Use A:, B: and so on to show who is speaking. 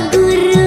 A: guru